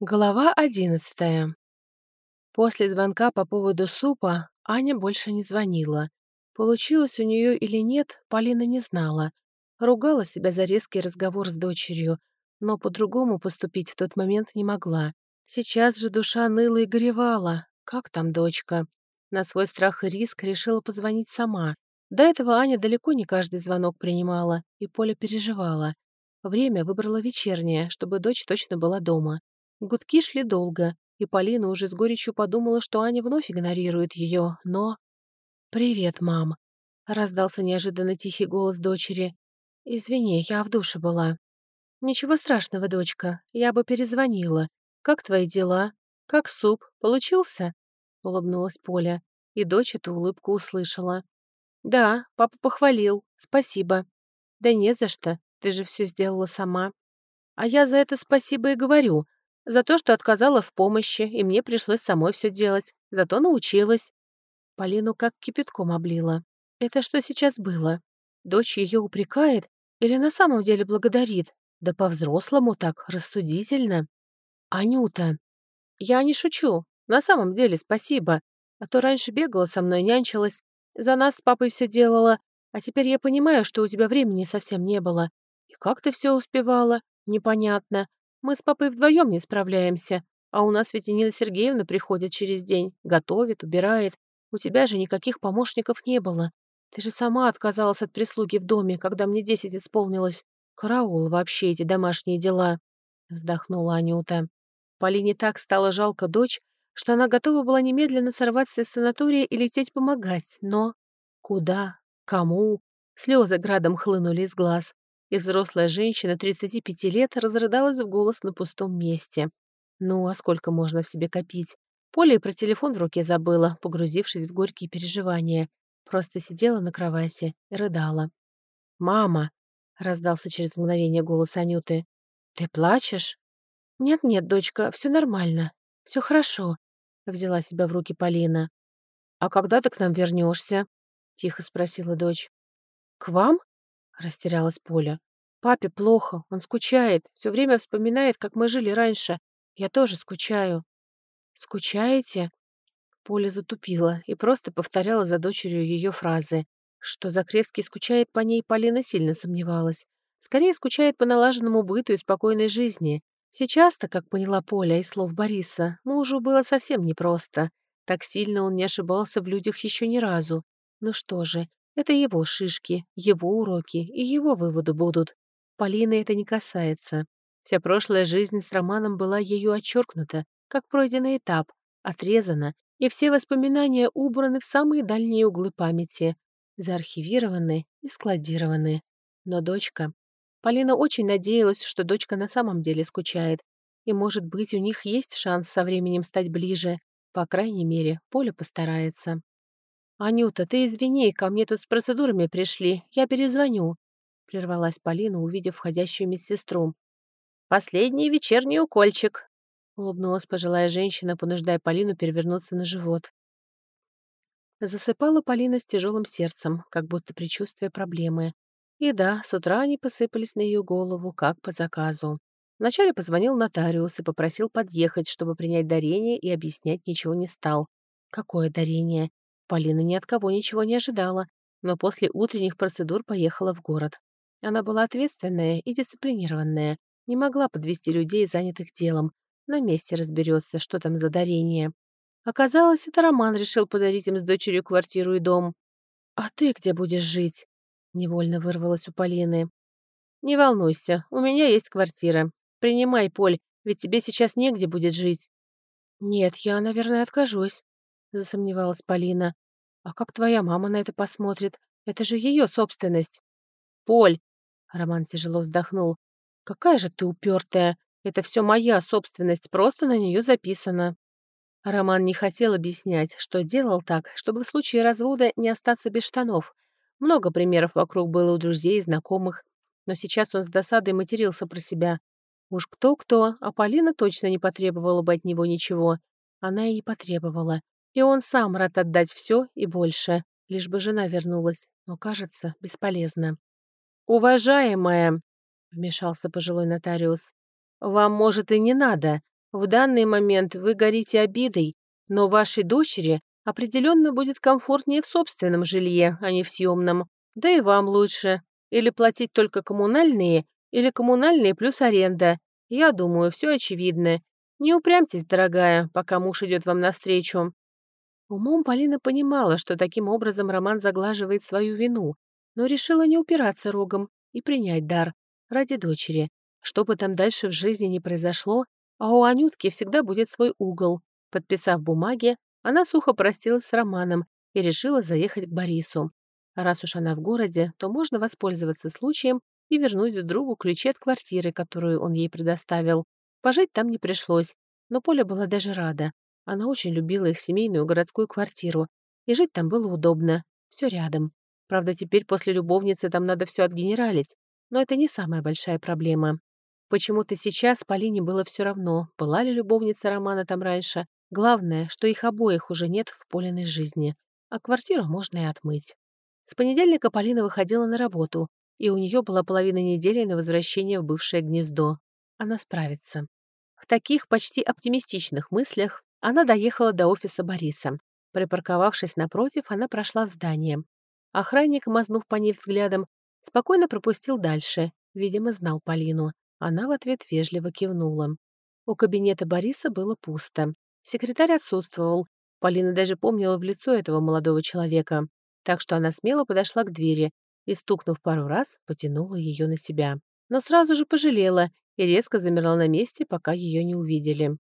Глава одиннадцатая. После звонка по поводу супа Аня больше не звонила. Получилось у нее или нет, Полина не знала. Ругала себя за резкий разговор с дочерью, но по-другому поступить в тот момент не могла. Сейчас же душа ныла и горевала. Как там дочка? На свой страх и риск решила позвонить сама. До этого Аня далеко не каждый звонок принимала, и Поля переживала. Время выбрала вечернее, чтобы дочь точно была дома. Гудки шли долго, и Полина уже с горечью подумала, что Аня вновь игнорирует ее, но... «Привет, мам», — раздался неожиданно тихий голос дочери. «Извини, я в душе была». «Ничего страшного, дочка, я бы перезвонила. Как твои дела? Как суп? Получился?» — улыбнулась Поля, и дочь эту улыбку услышала. «Да, папа похвалил. Спасибо». «Да не за что. Ты же все сделала сама». «А я за это спасибо и говорю. За то, что отказала в помощи, и мне пришлось самой все делать. Зато научилась. Полину как кипятком облила. Это что сейчас было? Дочь ее упрекает или на самом деле благодарит? Да по-взрослому так, рассудительно. Анюта. Я не шучу. На самом деле спасибо. А то раньше бегала со мной, нянчилась. За нас с папой все делала. А теперь я понимаю, что у тебя времени совсем не было. И как ты все успевала? Непонятно. Мы с папой вдвоем не справляемся, а у нас ведь Нина Сергеевна приходит через день, готовит, убирает. У тебя же никаких помощников не было. Ты же сама отказалась от прислуги в доме, когда мне десять исполнилось. Караул вообще эти домашние дела», — вздохнула Анюта. Полине так стало жалко дочь, что она готова была немедленно сорваться из санатория и лететь помогать, но... Куда? Кому? Слезы градом хлынули из глаз и взрослая женщина 35 лет разрыдалась в голос на пустом месте. Ну, а сколько можно в себе копить? Поля про телефон в руке забыла, погрузившись в горькие переживания. Просто сидела на кровати и рыдала. «Мама!» — раздался через мгновение голос Анюты. «Ты плачешь?» «Нет-нет, дочка, все нормально. все хорошо», — взяла себя в руки Полина. «А когда ты к нам вернешься? тихо спросила дочь. «К вам?» Растерялась Поля. «Папе плохо, он скучает, все время вспоминает, как мы жили раньше. Я тоже скучаю». «Скучаете?» Поля затупила и просто повторяла за дочерью ее фразы. Что Закревский скучает по ней, Полина сильно сомневалась. Скорее скучает по налаженному быту и спокойной жизни. Сейчас-то, как поняла Поля из слов Бориса, мужу было совсем непросто. Так сильно он не ошибался в людях еще ни разу. Ну что же, это его шишки, его уроки и его выводы будут. Полины это не касается. Вся прошлая жизнь с Романом была ею отчеркнута, как пройденный этап, отрезана, и все воспоминания убраны в самые дальние углы памяти, заархивированы и складированы. Но дочка... Полина очень надеялась, что дочка на самом деле скучает, и, может быть, у них есть шанс со временем стать ближе. По крайней мере, Поля постарается. «Анюта, ты извини, ко мне тут с процедурами пришли. Я перезвоню», — прервалась Полина, увидев входящую медсестру. «Последний вечерний укольчик», — улыбнулась пожилая женщина, понуждая Полину перевернуться на живот. Засыпала Полина с тяжелым сердцем, как будто предчувствие проблемы. И да, с утра они посыпались на ее голову, как по заказу. Вначале позвонил нотариус и попросил подъехать, чтобы принять дарение, и объяснять ничего не стал. Какое дарение? Полина ни от кого ничего не ожидала, но после утренних процедур поехала в город. Она была ответственная и дисциплинированная, не могла подвести людей, занятых делом. На месте разберется, что там за дарение. Оказалось, это Роман решил подарить им с дочерью квартиру и дом. «А ты где будешь жить?» Невольно вырвалась у Полины. «Не волнуйся, у меня есть квартира. Принимай, Поль, ведь тебе сейчас негде будет жить». «Нет, я, наверное, откажусь», — засомневалась Полина. «А как твоя мама на это посмотрит? Это же ее собственность». «Поль!» — Роман тяжело вздохнул. «Какая же ты упертая! Это все моя собственность, просто на нее записано». Роман не хотел объяснять, что делал так, чтобы в случае развода не остаться без штанов. Много примеров вокруг было у друзей и знакомых, но сейчас он с досадой матерился про себя. Уж кто-кто, а Полина точно не потребовала бы от него ничего. Она и не потребовала. И он сам рад отдать все и больше, лишь бы жена вернулась, но, кажется, бесполезно. «Уважаемая», — вмешался пожилой нотариус, «вам, может, и не надо, В данный момент вы горите обидой, но вашей дочери определенно будет комфортнее в собственном жилье, а не в съемном. Да и вам лучше. Или платить только коммунальные, или коммунальные плюс аренда. Я думаю, все очевидно. Не упрямьтесь, дорогая, пока муж идет вам навстречу. Умом Полина понимала, что таким образом Роман заглаживает свою вину, но решила не упираться рогом и принять дар ради дочери. Что бы там дальше в жизни не произошло, а у Анютки всегда будет свой угол. Подписав бумаги, она сухо простилась с Романом и решила заехать к Борису. Раз уж она в городе, то можно воспользоваться случаем и вернуть другу ключи от квартиры, которую он ей предоставил. Пожить там не пришлось, но Поля была даже рада. Она очень любила их семейную городскую квартиру, и жить там было удобно. Все рядом. Правда, теперь после любовницы там надо все отгенералить, но это не самая большая проблема. Почему-то сейчас Полине было все равно, была ли любовница Романа там раньше. Главное, что их обоих уже нет в Полиной жизни, а квартиру можно и отмыть. С понедельника Полина выходила на работу, и у нее была половина недели на возвращение в бывшее гнездо. Она справится. В таких почти оптимистичных мыслях она доехала до офиса Бориса. Припарковавшись напротив, она прошла в здание. Охранник, мазнув по ней взглядом, спокойно пропустил дальше, видимо, знал Полину. Она в ответ вежливо кивнула. У кабинета Бориса было пусто. Секретарь отсутствовал. Полина даже помнила в лицо этого молодого человека. Так что она смело подошла к двери и, стукнув пару раз, потянула ее на себя. Но сразу же пожалела и резко замерла на месте, пока ее не увидели.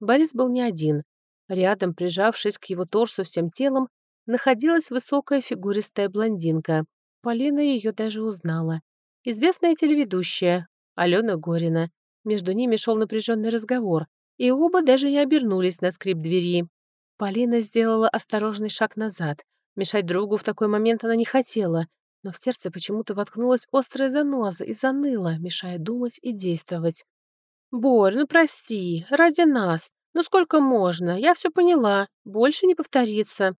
Борис был не один. Рядом, прижавшись к его торсу всем телом, находилась высокая фигуристая блондинка. Полина ее даже узнала. Известная телеведущая, Алена Горина. Между ними шел напряженный разговор, и оба даже не обернулись на скрип двери. Полина сделала осторожный шаг назад. Мешать другу в такой момент она не хотела, но в сердце почему-то воткнулась острая заноза и заныла, мешая думать и действовать. «Борь, ну прости, ради нас. Ну сколько можно? Я все поняла. Больше не повторится».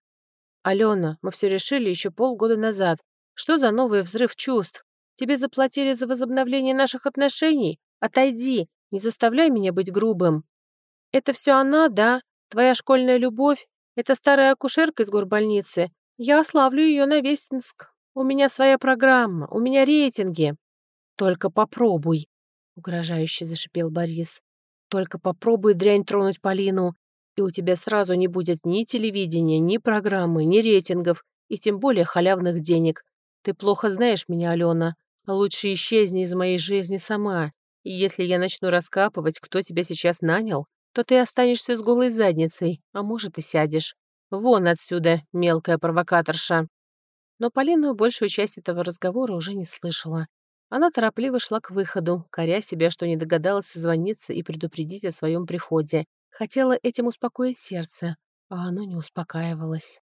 «Алена, мы все решили еще полгода назад. Что за новый взрыв чувств? Тебе заплатили за возобновление наших отношений? Отойди, не заставляй меня быть грубым. Это все она, да? Твоя школьная любовь? Это старая акушерка из горбольницы? Я ославлю ее на весь У меня своя программа, у меня рейтинги. Только попробуй, угрожающе зашипел Борис. Только попробуй дрянь тронуть Полину, и у тебя сразу не будет ни телевидения, ни программы, ни рейтингов, и тем более халявных денег. Ты плохо знаешь меня, Алена. Лучше исчезни из моей жизни сама. И если я начну раскапывать, кто тебя сейчас нанял, то ты останешься с голой задницей, а может и сядешь. Вон отсюда, мелкая провокаторша. Но Полина большую часть этого разговора уже не слышала. Она торопливо шла к выходу, коря себя, что не догадалась созвониться и предупредить о своем приходе. Хотела этим успокоить сердце, а оно не успокаивалось.